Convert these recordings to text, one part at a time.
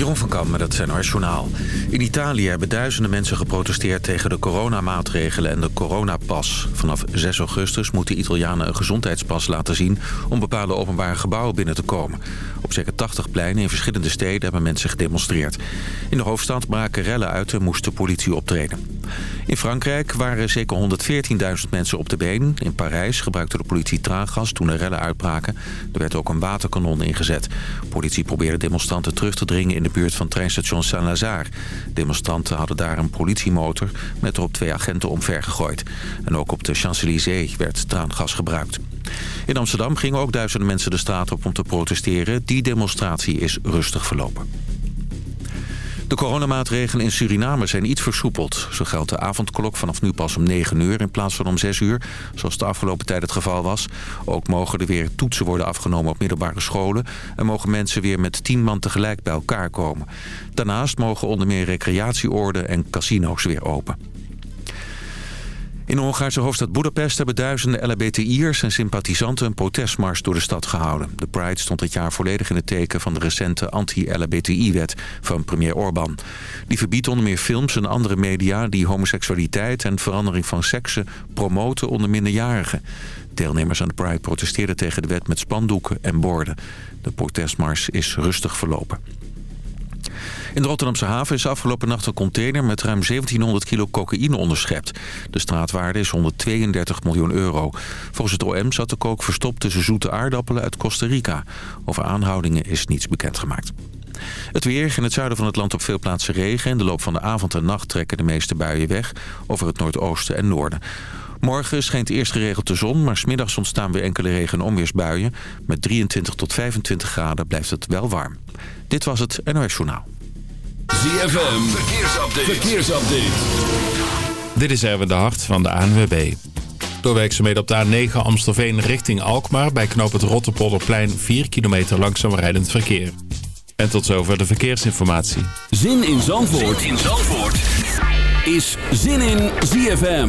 Jeroen van Kam met het Journaal. In Italië hebben duizenden mensen geprotesteerd tegen de coronamaatregelen en de coronapas. Vanaf 6 augustus moeten Italianen een gezondheidspas laten zien... om bepaalde openbare gebouwen binnen te komen. Op zeker 80 pleinen in verschillende steden hebben mensen gedemonstreerd. In de hoofdstad braken rellen uit en moest de politie optreden. In Frankrijk waren zeker 114.000 mensen op de been. In Parijs gebruikte de politie traangas toen er rellen uitbraken. Er werd ook een waterkanon ingezet. De politie probeerde demonstranten terug te dringen in de buurt van treinstation Saint-Lazare. Demonstranten hadden daar een politiemotor met erop twee agenten omver gegooid. En ook op de Champs-Élysées werd traangas gebruikt. In Amsterdam gingen ook duizenden mensen de straat op om te protesteren. Die demonstratie is rustig verlopen. De coronamaatregelen in Suriname zijn iets versoepeld. Zo geldt de avondklok vanaf nu pas om 9 uur in plaats van om 6 uur, zoals de afgelopen tijd het geval was. Ook mogen er weer toetsen worden afgenomen op middelbare scholen... en mogen mensen weer met 10 man tegelijk bij elkaar komen. Daarnaast mogen onder meer recreatieoorden en casino's weer open. In de Hongaarse hoofdstad Budapest hebben duizenden LHBTI'ers en sympathisanten een protestmars door de stad gehouden. De Pride stond dit jaar volledig in het teken van de recente anti-LHBTI-wet van premier Orbán. Die verbiedt onder meer films en andere media die homoseksualiteit en verandering van seksen promoten onder minderjarigen. Deelnemers aan de Pride protesteerden tegen de wet met spandoeken en borden. De protestmars is rustig verlopen. In de Rotterdamse haven is afgelopen nacht een container met ruim 1700 kilo cocaïne onderschept. De straatwaarde is 132 miljoen euro. Volgens het OM zat de kook verstopt tussen zoete aardappelen uit Costa Rica. Over aanhoudingen is niets bekendgemaakt. Het weer in het zuiden van het land op veel plaatsen regen. In de loop van de avond en nacht trekken de meeste buien weg over het noordoosten en noorden. Morgen schijnt eerst geregeld de zon, maar smiddags ontstaan weer enkele regen- en onweersbuien. Met 23 tot 25 graden blijft het wel warm. Dit was het NOS Journaal. ZFM, verkeersupdate. verkeersupdate. Dit is Erwin de Hart van de ANWB. Door werkzaamheden op de A9 Amstelveen richting Alkmaar... bij knoop het Rotterpolderplein 4 kilometer langzaam rijdend verkeer. En tot zover de verkeersinformatie. Zin in Zandvoort, zin in Zandvoort. is Zin in ZFM.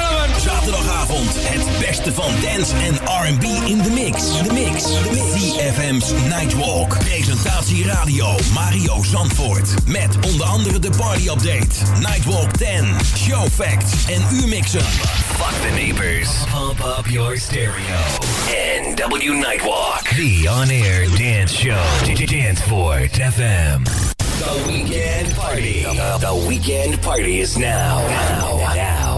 zaterdagavond het beste van dance en R&B in de mix. De mix. CFM's Nightwalk. Presentatie radio Mario Zandvoort. Met onder andere de party update, Nightwalk 10, show facts en uurmixen. Fuck the neighbors. Pump up your stereo. NW Nightwalk. The on-air dance show. Danceport FM. The weekend party. The, the weekend party is now. Now. Now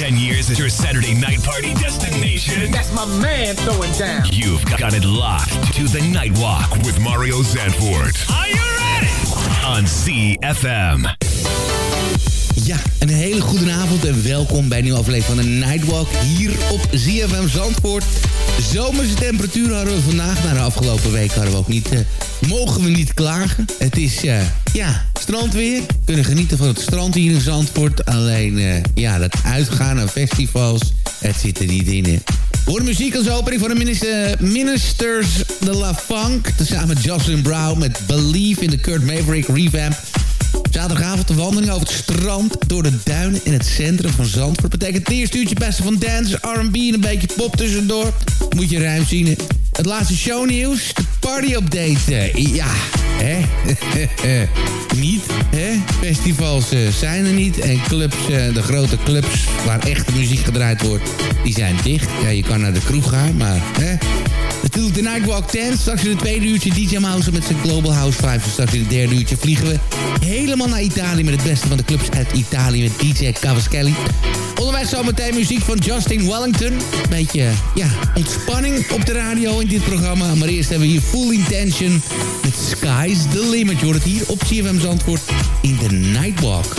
10 years as your Saturday night party destination. That's my man throwing down. You've got it locked to the Nightwalk with Mario Zanfort. Are you ready? On CFM. Ja, een hele goede avond en welkom bij een nieuwe aflevering van de Nightwalk hier op ZFM Zandvoort. Zomerse temperatuur hadden we vandaag, na de afgelopen week hadden we ook niet, uh, mogen we niet klagen. Het is, uh, ja, strandweer. We kunnen genieten van het strand hier in Zandvoort. Alleen, uh, ja, dat uitgaan naar festivals, het zit er niet in. Hè. Hoor muziek als opening van de minister, Ministers de La Funk. Tezamen met Jocelyn Brown met Believe in de Kurt Maverick revamp. Zaterdagavond de wandeling over het strand door de duinen in het centrum van Zandvoort. Betekent het eerste uurtje beste van dance, R&B en een beetje pop tussendoor. Moet je ruim zien. Het laatste shownieuws, de party-update. Eh, ja, hè? niet, hè? Festivals uh, zijn er niet. En clubs, uh, de grote clubs waar echte muziek gedraaid wordt, die zijn dicht. Ja, je kan naar de kroeg gaan, maar hè? Natuurlijk de Nightwalk 10. Straks in het tweede uurtje DJ Mouse met zijn Global House 5. En straks in het derde uurtje vliegen we helemaal naar Italië... met het beste van de clubs uit Italië met DJ Cavaschelli. Onderweg zometeen muziek van Justin Wellington. Beetje, ja, ontspanning op de radio in dit programma. Maar eerst hebben we hier Full Intention met Sky's the Limit. Je hoort het hier op CFM Zandvoort in de Nightwalk.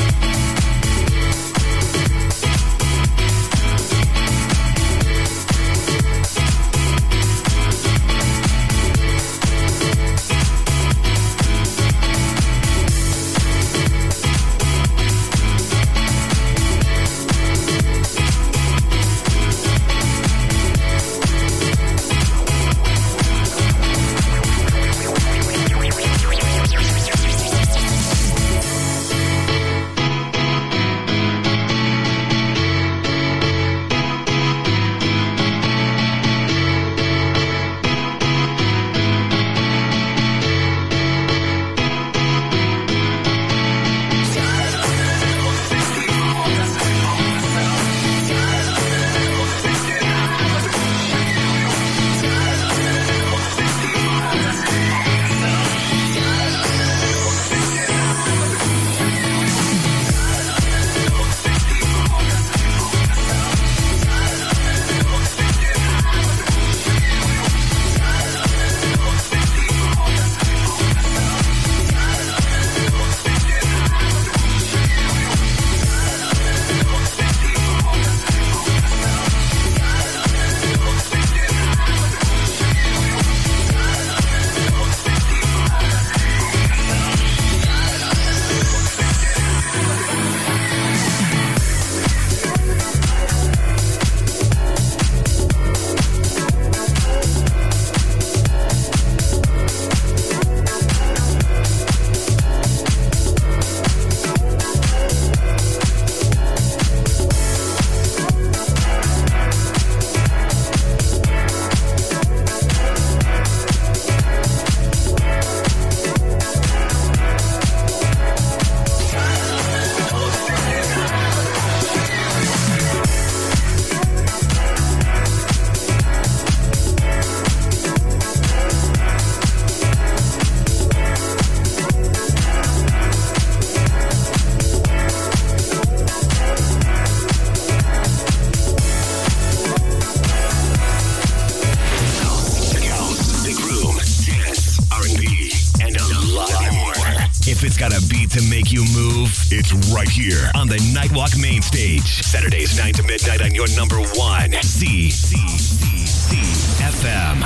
Make you move? It's right here on the Nightwalk main stage. Saturdays 9 to midnight on your number one. C C C C FM.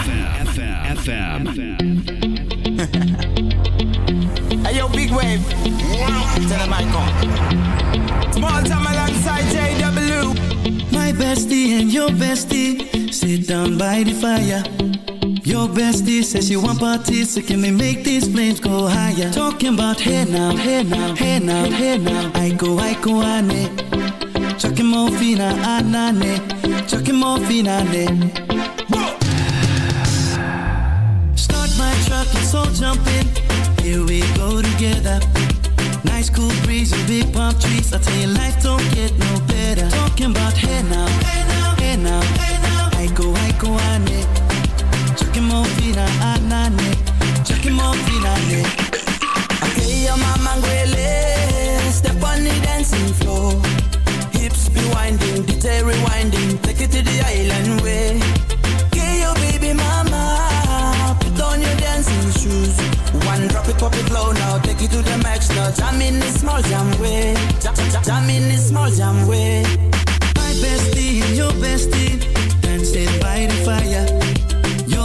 FM. FM. hey yo, big wave. Tell them I come. Small time alongside JW. My bestie and your bestie sit down by the fire. Your bestie says she want parties, so can we make these flames go higher? Talking about hey now, hey now, hey now, hey now. I go, I go, I ane. More fina, anane. Chucking more fina, ne. Start my truck, let's all jump in. Here we go together. Nice cool breeze and big palm trees. I tell you, life don't get no better. Talking about hey now, hey now, hey now, hey now. I go, I go, ane. Chucking more fina, anane. Chucking more fina, ne. Okay, your mama. Step on the dancing floor. Hips be winding, rewinding. Take it to the island way. Baby mama. Put on your dancing shoes. One drop it, pop it low now. Take it to the max now. Jam in the small jam way. Jam, in the small jam way. My bestie your bestie dancing by the fire.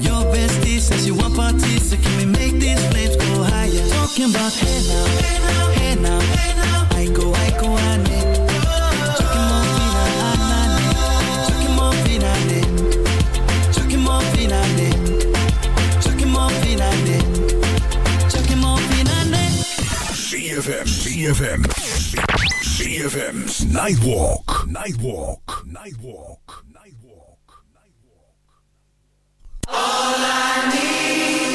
Your bestie says you want parties, so can we make these flames go higher? Talking about hey now, hey now, hey now, now. I go, I go, ane. Chucking more fina, anane. Chucking more fina, ne. Chucking more fina, ne. Chucking more fina, ne. Chucking more fina, ne. CFM. CFM. CFM's. Nightwalk. Nightwalk. Nightwalk. Was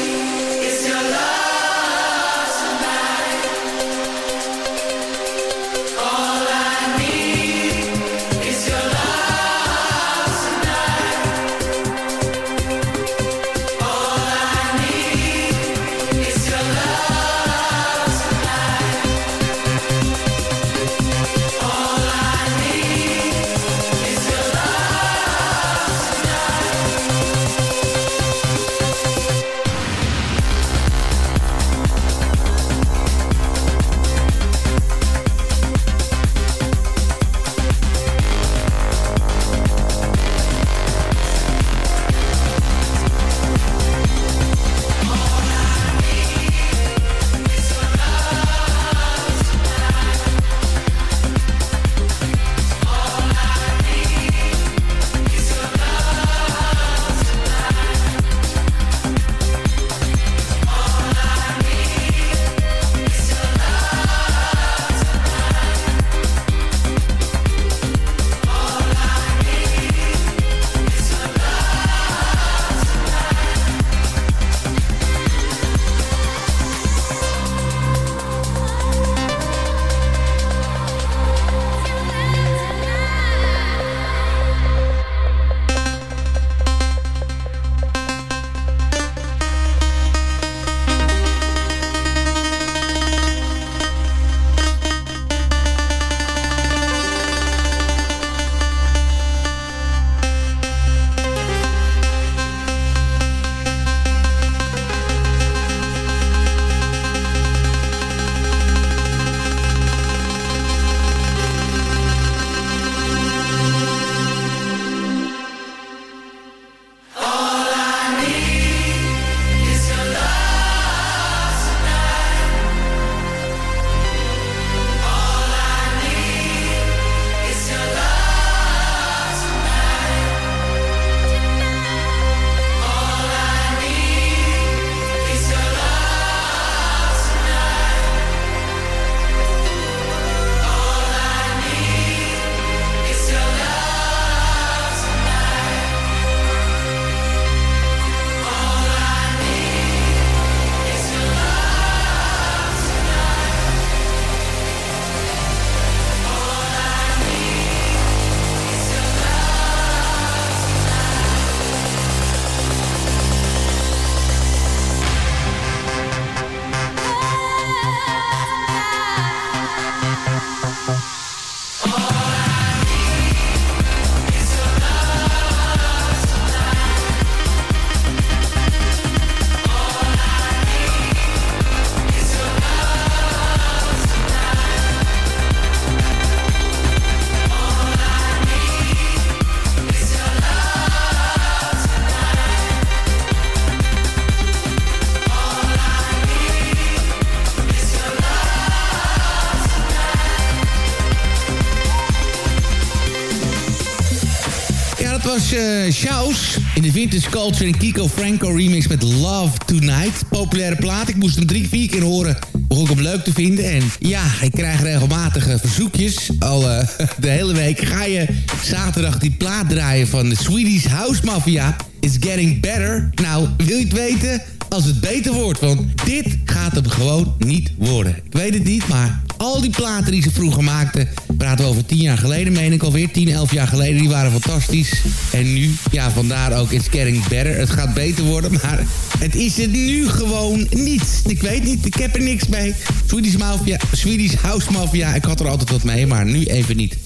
Vintage Culture en Kiko Franco remix met Love Tonight. Populaire plaat, ik moest hem drie, vier keer horen. Begon ik hem leuk te vinden. En ja, ik krijg regelmatig verzoekjes. Al uh, de hele week ga je zaterdag die plaat draaien van de Swedish House Mafia. It's getting better. Nou, wil je het weten? als het beter wordt. Want dit gaat hem gewoon niet worden. Ik weet het niet, maar al die platen die ze vroeger maakten... praten we over tien jaar geleden, meen ik alweer. Tien, elf jaar geleden, die waren fantastisch. En nu, ja, vandaar ook It's Getting Better. Het gaat beter worden, maar het is het nu gewoon niet. Ik weet niet, ik heb er niks mee. Swedish, Mafia, Swedish House Mafia, ik had er altijd wat mee, maar nu even niet.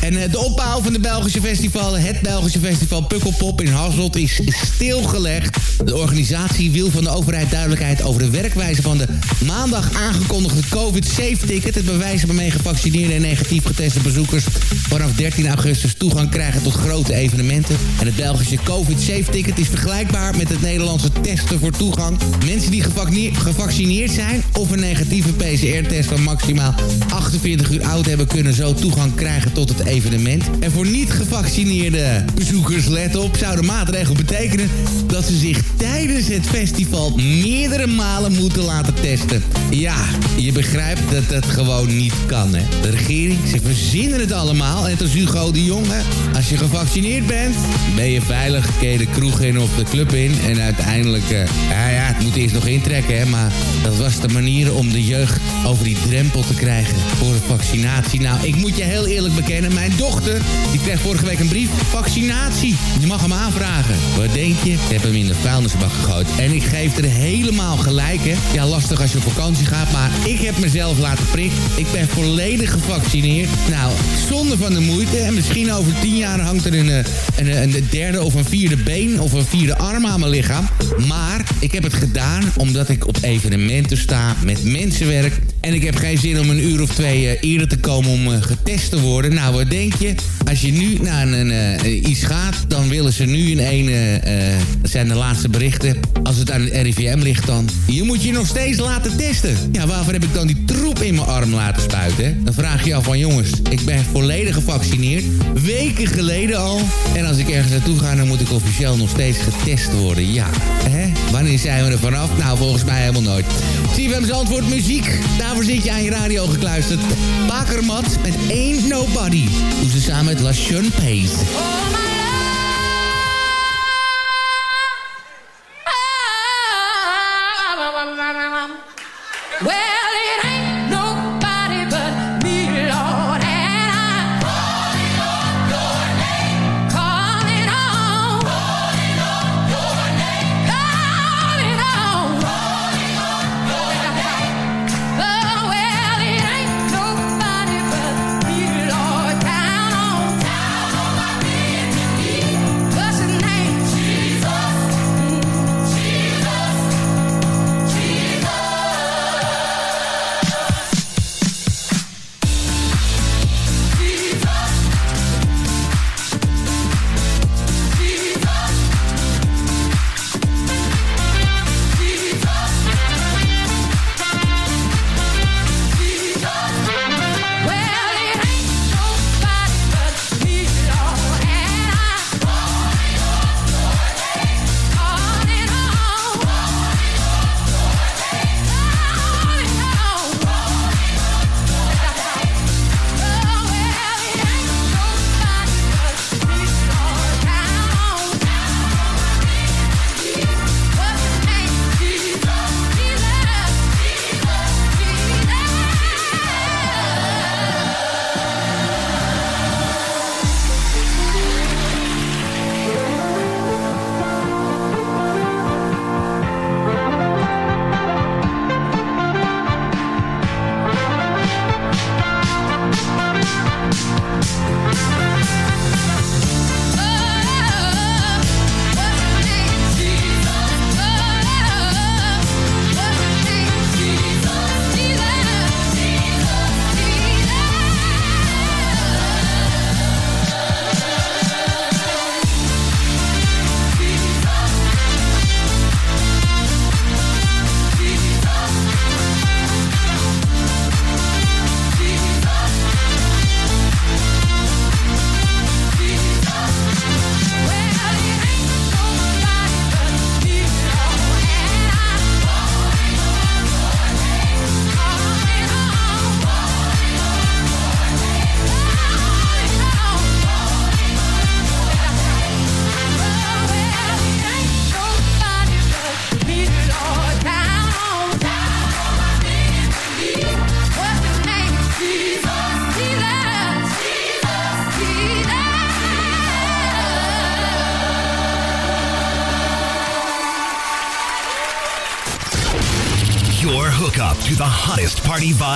En uh, de opbouw van de Belgische festival, het Belgische festival Pukkelpop in Hasselt, is stilgelegd. De organisatie wil van de overheid duidelijkheid over de werkwijze van de maandag aangekondigde COVID-safe-ticket. Het bewijzen waarmee gevaccineerde en negatief geteste bezoekers vanaf 13 augustus toegang krijgen tot grote evenementen. En het Belgische COVID-safe-ticket is vergelijkbaar met het Nederlandse testen voor toegang. Mensen die gevaccineerd zijn of een negatieve PCR-test van maximaal 48 uur oud hebben... kunnen zo toegang krijgen tot het evenement. En voor niet-gevaccineerde bezoekers, let op, zou de maatregel betekenen... dat ze zich tijdens het festival meerdere malen moeten laten testen. Ja, je begrijpt dat dat gewoon niet kan, hè. De regering, ze verzinnen het allemaal. En als Hugo de Jonge, als je gevaccineerd bent... ben je veilig, kun de kroeg in of de club in... en uiteindelijk, uh, ja, ja, het moet eerst nog intrekken, hè... maar dat was de manier om de jeugd over die drempel te krijgen voor de vaccinatie. Nou, ik moet je heel eerlijk bekennen, mijn dochter, die kreeg vorige week een brief. Vaccinatie, je mag hem aanvragen. Wat denk je? Ik heb hem in de vuilnisbak gegooid. En ik geef er helemaal gelijk, hè. Ja, lastig als je op vakantie gaat, maar ik heb mezelf laten prikken. Ik ben volledig gevaccineerd. Nou, zonder van de moeite. En misschien over tien jaar hangt er een, eh, een, een, derde of een vierde been of een vierde arm aan mijn lichaam. Maar ik heb het gedaan omdat ik op evenementen sta met mensenwerk. En ik heb geen zin om een uur of twee uh, eerder te komen om uh, getest te worden. Nou, wat denk je? Als je nu naar een, uh, iets gaat, dan willen ze nu in een... dat zijn de laatste berichten. Als het aan het RIVM ligt dan. Je moet je nog steeds laten testen. Ja, waarvoor heb ik dan die troep in mijn arm laten spuiten? Dan vraag je af van jongens, ik ben volledig gevaccineerd. Weken geleden al. En als ik ergens naartoe ga, dan moet ik officieel nog steeds getest worden. Ja, hè? Wanneer zijn we er vanaf? Nou, volgens mij helemaal nooit. CFM's antwoord muziek. Daarvoor zit je aan je radio gekluisterd. Bakermat met Ain't Nobody. Doe ze samen met LaShawn Pace.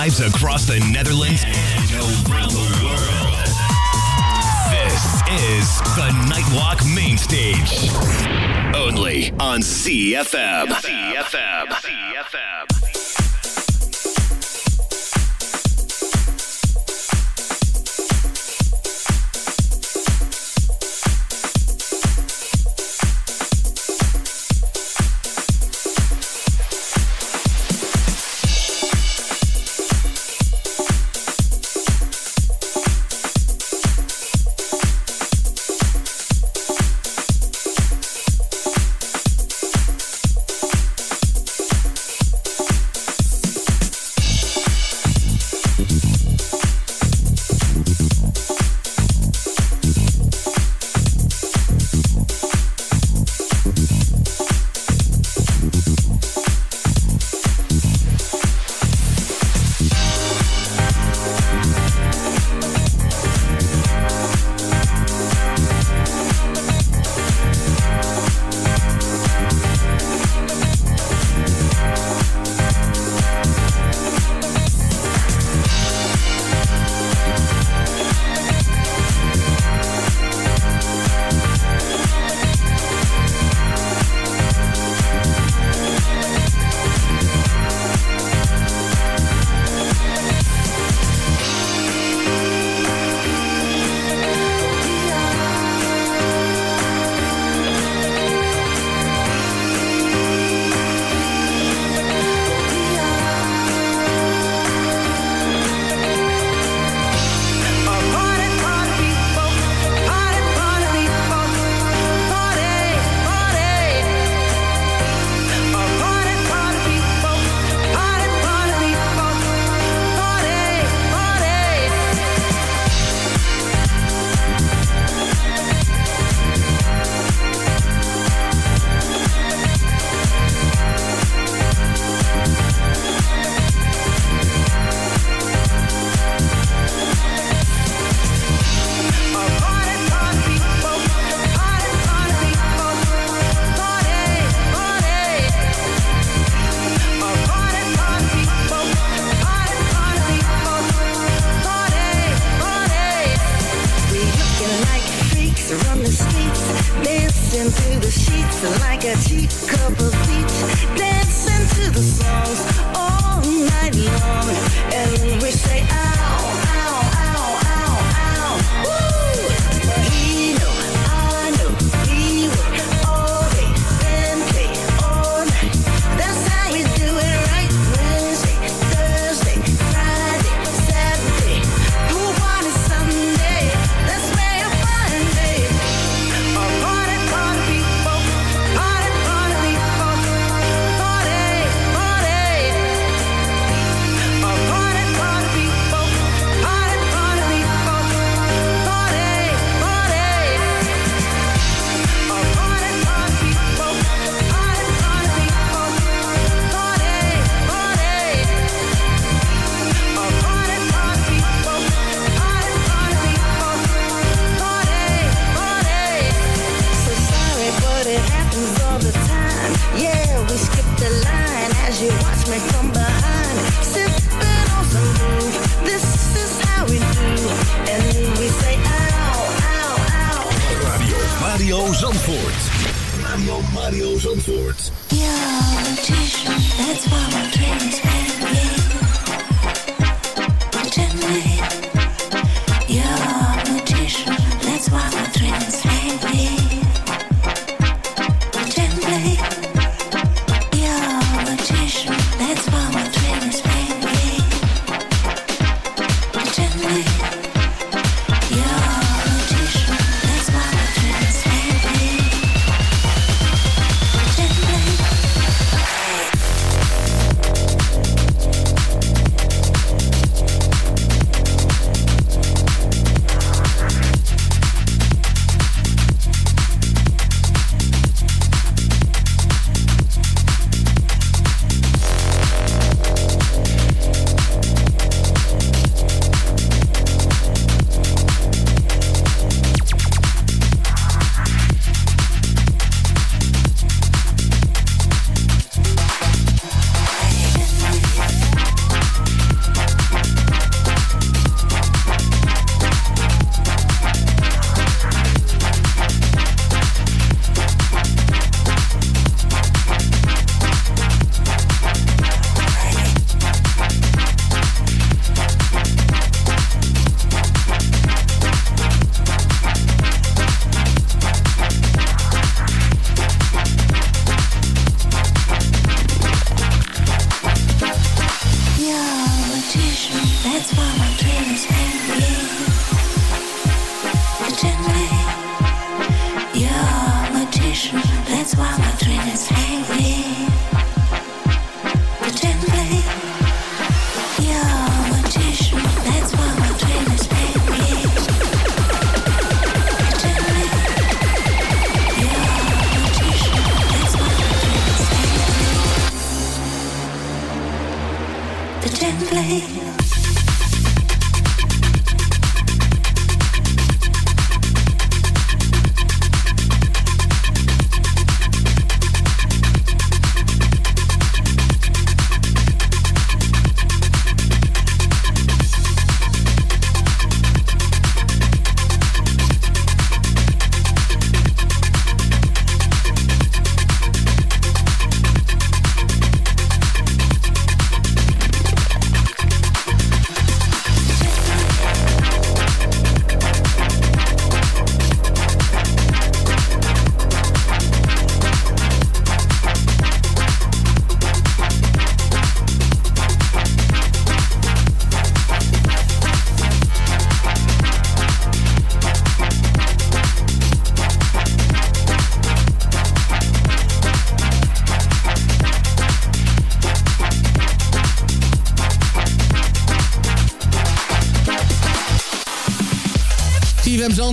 Party vibes across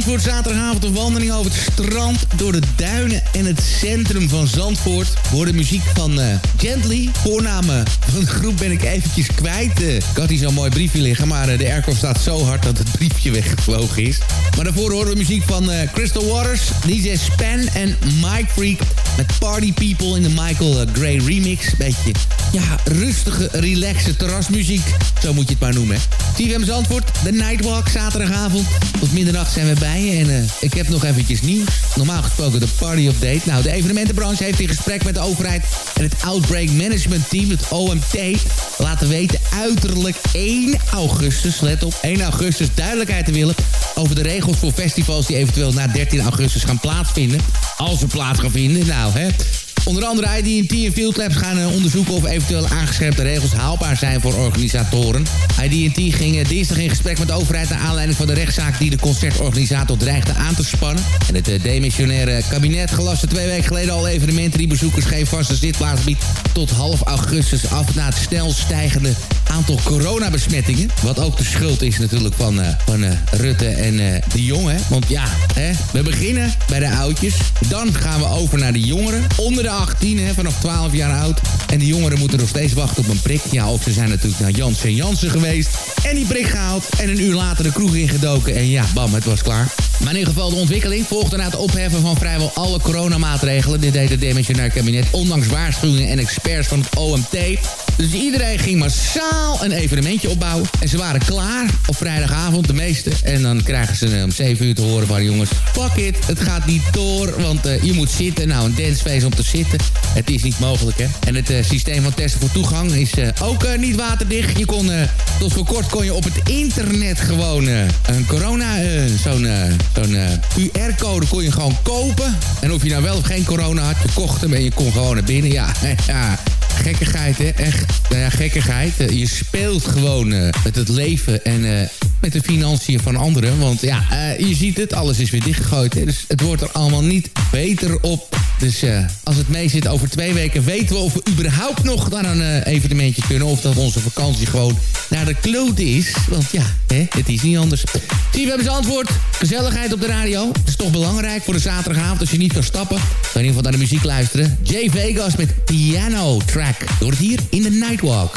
Zandvoort. Zaterdagavond een wandeling over het strand, door de duinen en het centrum van Zandvoort. Voor de muziek van uh, Gently. Voornamen van de groep ben ik eventjes kwijt. Uh, ik had hier zo'n mooi briefje liggen, maar de airco staat zo hard dat het briefje weggevlogen is. Maar daarvoor horen we muziek van Crystal Waters, DJ Span en Mike Freak. Met Party People in de Michael Gray remix. Beetje, ja, rustige, relaxe terrasmuziek. Zo moet je het maar noemen. TVM Zandvoort, de Nightwalk, zaterdagavond. Tot middernacht zijn we bij je. En uh, ik heb nog eventjes nieuws. Normaal gesproken de party update. Nou, de evenementenbranche heeft in gesprek met de overheid... en het Outbreak Management Team, het OMT... laten weten uiterlijk 1 augustus, let op, 1 augustus duidelijkheid te willen... over de regels voor festivals die eventueel na 13 augustus gaan plaatsvinden. Als ze plaats gaan vinden, nou hè... Onder andere IDT en Field Labs gaan eh, onderzoeken of eventueel aangescherpte regels haalbaar zijn voor organisatoren. IDT ging eh, dinsdag in gesprek met de overheid naar aanleiding van de rechtszaak die de concertorganisator dreigde aan te spannen. En het eh, demissionaire kabinet gelaste twee weken geleden al evenementen die bezoekers geen vaste zitplaats biedt tot half augustus af na het snel stijgende aantal coronabesmettingen. Wat ook de schuld is natuurlijk van, van Rutte en de jongen. Want ja, hè, we beginnen bij de oudjes. Dan gaan we over naar de jongeren. Onder de 18, hè, vanaf 12 jaar oud. En de jongeren moeten nog steeds wachten op een prik. Ja, of ze zijn natuurlijk naar Janssen en Jansen geweest. En die prik gehaald. En een uur later de kroeg ingedoken. En ja, bam, het was klaar. Maar in ieder geval de ontwikkeling volgde na het opheffen van vrijwel alle coronamaatregelen. Dit deed het demissionair kabinet, ondanks waarschuwingen en experts van het OMT. Dus iedereen ging massaal een evenementje opbouwen. En ze waren klaar op vrijdagavond, de meeste. En dan krijgen ze om 7 uur te horen van jongens, fuck it, het gaat niet door. Want uh, je moet zitten. Nou, een dancefeest om te zitten. Het is niet mogelijk, hè. En het uh, systeem van testen voor toegang is ook niet waterdicht. Je kon, tot voor kort kon je op het internet gewoon een corona, zo'n zo'n QR-code kon je gewoon kopen. En of je nou wel of geen corona had, je kocht hem en je kon gewoon naar binnen. Ja, ja gekkigheid, hè? Echt, nou ja, gekkigheid. Eh, je speelt gewoon uh, met het leven en uh, met de financiën van anderen. Want ja, je ziet het, alles is weer dichtgegooid. Dus het wordt er allemaal niet beter op. Dus als het mee zit over twee weken... weten we of we überhaupt nog naar een evenementje kunnen... of dat onze vakantie gewoon naar de klote is. Want ja, hè, het is niet anders. Zie, we hebben zijn antwoord. Gezelligheid op de radio. Dat is toch belangrijk voor de zaterdagavond als je niet kan stappen. Dan in ieder geval naar de muziek luisteren. Jay Vegas met Piano Track. Door het hier in de Nightwalk.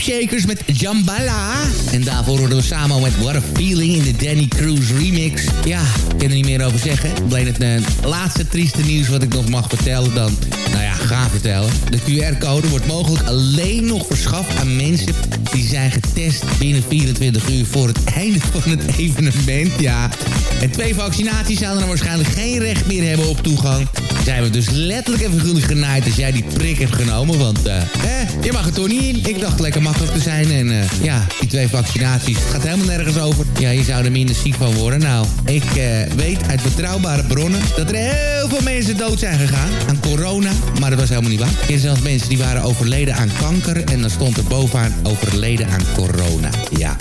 Shakers met Jambala. En daarvoor hoorden we samen met What a Feeling in de Danny Cruz remix. Ja, ik kan er niet meer over zeggen. Alleen het uh, laatste trieste nieuws wat ik nog mag vertellen dan... Nou ja, ga vertellen. De QR-code wordt mogelijk alleen nog verschaft aan mensen... die zijn getest binnen 24 uur voor het einde van het evenement. Ja, en twee vaccinaties zouden dan waarschijnlijk geen recht meer hebben op toegang. Zijn we dus letterlijk even figuurlijk genaaid als jij die prik hebt genomen. Want eh, je mag er toch niet in. Ik dacht lekker makkelijk te zijn. En uh, ja, die twee vaccinaties, het gaat helemaal nergens over. Ja, je zou er minder ziek van worden. Nou, ik uh, weet uit betrouwbare bronnen dat er heel veel mensen dood zijn gegaan aan corona. Maar dat was helemaal niet waar. Er zijn zelfs mensen die waren overleden aan kanker. En dan stond er bovenaan overleden aan corona. Ja.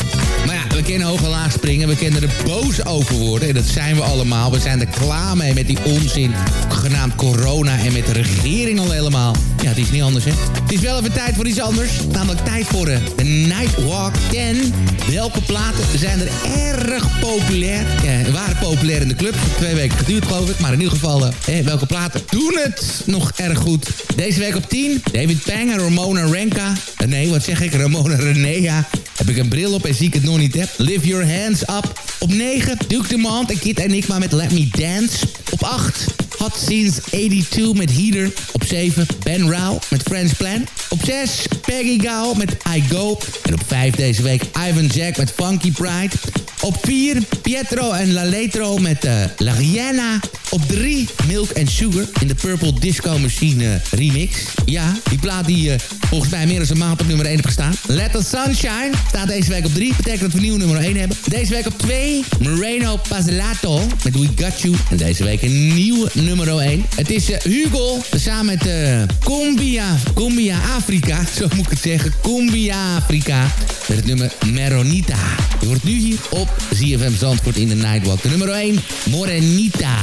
We kennen hoog en laag springen. We kennen er boos over worden. En dat zijn we allemaal. We zijn er klaar mee met die onzin genaamd corona. En met de regering al helemaal. Ja, het is niet anders, hè. Het is wel even tijd voor iets anders. Namelijk tijd voor de Nightwalk 10. Welke platen zijn er erg populair? Ja, waren populair in de club. Twee weken geduurd, geloof ik. Maar in ieder geval, eh, welke platen doen het nog erg goed? Deze week op 10. David Pang en Ramona Renka. Uh, nee, wat zeg ik? Ramona Renea. Heb ik een bril op en zie ik het nog niet Lift Your Hands Up. Op 9. Duke Dumont en Kid Enigma met Let Me Dance. Op 8. Hot Since 82 met Heater. Op 7 Ben Rao met French Plan. Op 6 Peggy Gao met I Go. En op 5 deze week Ivan Jack met Funky Pride. Op 4 Pietro en Laletro met uh, La Rihanna. Op 3 Milk and Sugar in de Purple Disco Machine uh, remix. Ja, die plaat die uh, volgens mij meer dan een maand op nummer 1 heeft gestaan. Let the Sunshine staat deze week op 3. Betekent dat we nieuw nummer 1 hebben. Deze week op 2 Moreno Pazelato met We Got You. En deze week een nieuwe nummer 1. Het is Hugo samen met Cumbia, Cumbia Afrika. Zo moet ik het zeggen. Cumbia Afrika. Met het nummer Meronita. Je wordt nu hier op ZFM Zandvoort in de Nightwalk. De nummer 1, Morenita.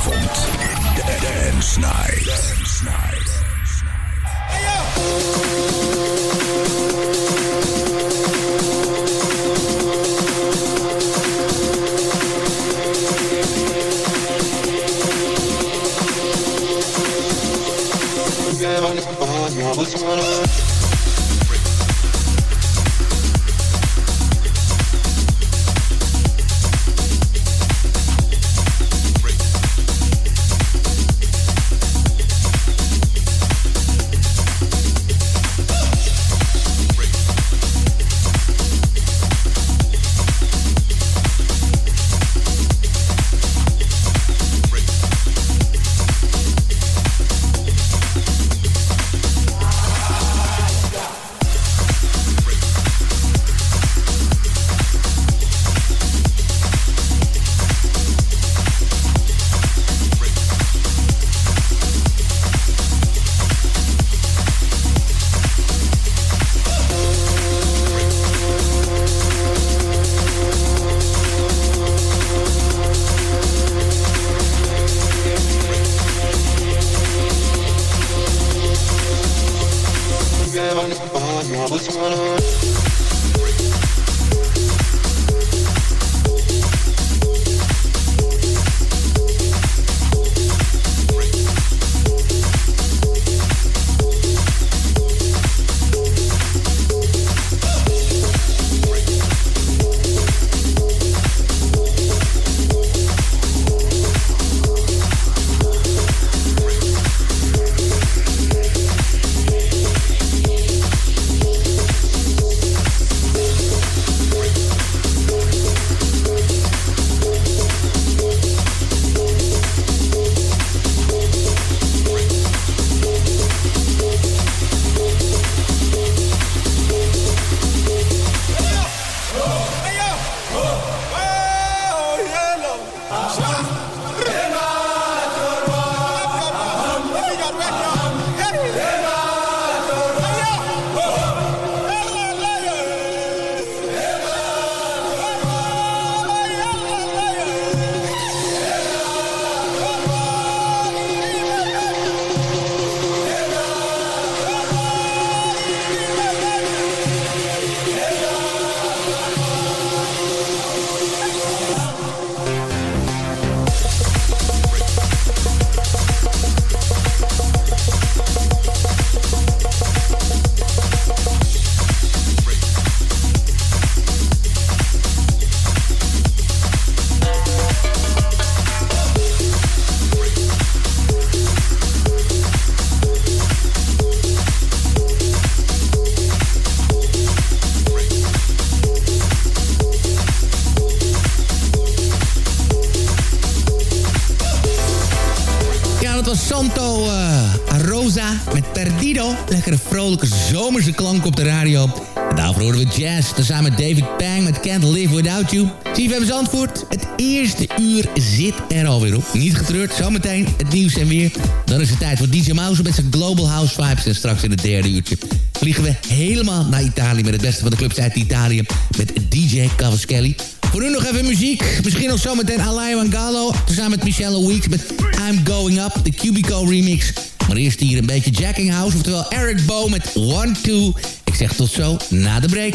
Zaterdagavond. Without You. CFM Zandvoort, het eerste uur zit er alweer op. Niet getreurd, zometeen het nieuws en weer. Dan is het tijd voor DJ Mouse met zijn Global House Vibes. En straks in het derde uurtje vliegen we helemaal naar Italië... met het beste van de clubs uit Italië, met DJ Cavaschelli. Voor nu nog even muziek. Misschien nog zometeen Alain Gallo. Tezamen met Michelle Weeks met I'm Going Up, de Cubico remix... Maar eerst hier een beetje Jacking House, oftewel Eric Bo met One Two. Ik zeg tot zo na de break.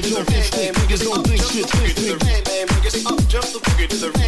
niggas don't think shit, niggas don't think shit, think, think. The boogie to the